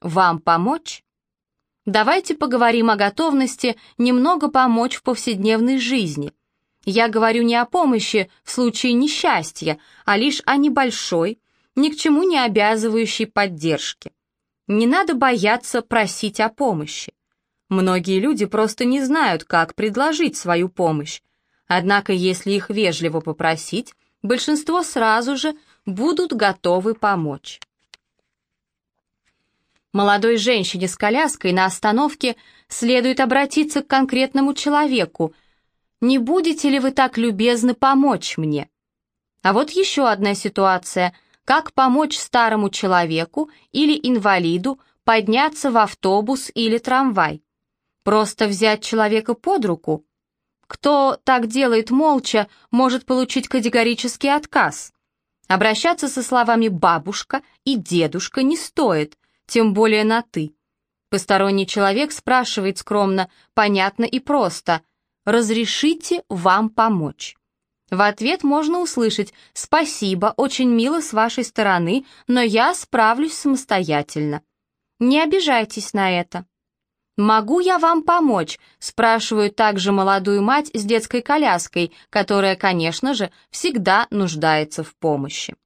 Вам помочь? Давайте поговорим о готовности немного помочь в повседневной жизни. Я говорю не о помощи в случае несчастья, а лишь о небольшой, ни к чему не обязывающей поддержке. Не надо бояться просить о помощи. Многие люди просто не знают, как предложить свою помощь. Однако, если их вежливо попросить, большинство сразу же будут готовы помочь. Молодой женщине с коляской на остановке следует обратиться к конкретному человеку. «Не будете ли вы так любезны помочь мне?» А вот еще одна ситуация. Как помочь старому человеку или инвалиду подняться в автобус или трамвай? Просто взять человека под руку? Кто так делает молча, может получить категорический отказ. Обращаться со словами «бабушка» и «дедушка» не стоит, тем более на «ты». Посторонний человек спрашивает скромно, понятно и просто «Разрешите вам помочь?» В ответ можно услышать «Спасибо, очень мило с вашей стороны, но я справлюсь самостоятельно». Не обижайтесь на это. «Могу я вам помочь?» – спрашивают также молодую мать с детской коляской, которая, конечно же, всегда нуждается в помощи.